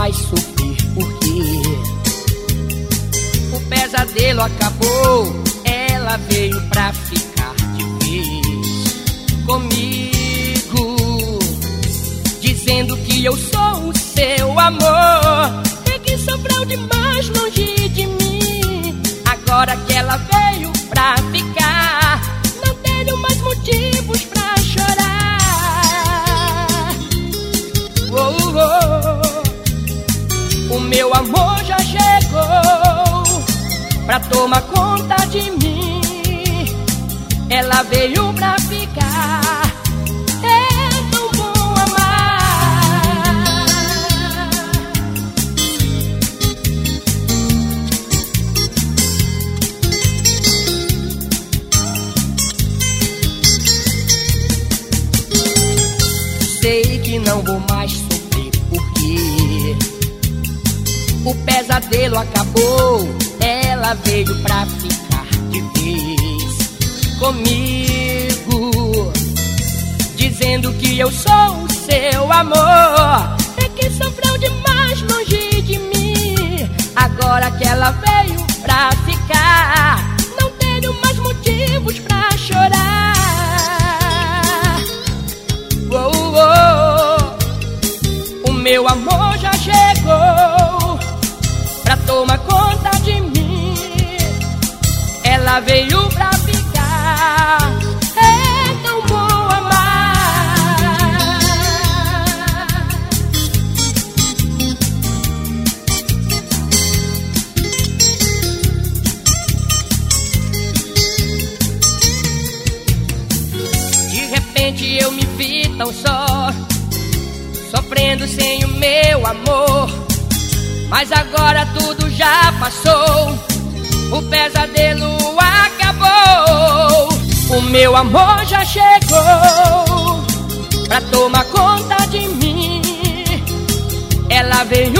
mais sofrer porque o pesadelo acabou. Ela veio pra ficar de vez comigo, dizendo que eu sou o seu amor e que sofreu demais longe de mim. Agora que ela veio pra ficar, meu amor já chegou pra tomar conta de mim. Ela veio pra ficar. É tão bom amar. Sei que não vou mais o pesadelo acabou. Ela veio pra ficar de vez comigo, dizendo que eu sou o seu amor. É que sofreu demais longe de mim. Agora que ela veio pra ficar, não tenho mais motivos pra chorar. Oh, oh, o meu amor já chegou pra tomar conta de mim. Ela veio pra ficar. É tão bom amar. De repente eu me vi tão só, sofrendo sem o meu amor. Mas agora tudo já passou, o pesadelo acabou. O meu amor já chegou pra tomar conta de mim. Ela veio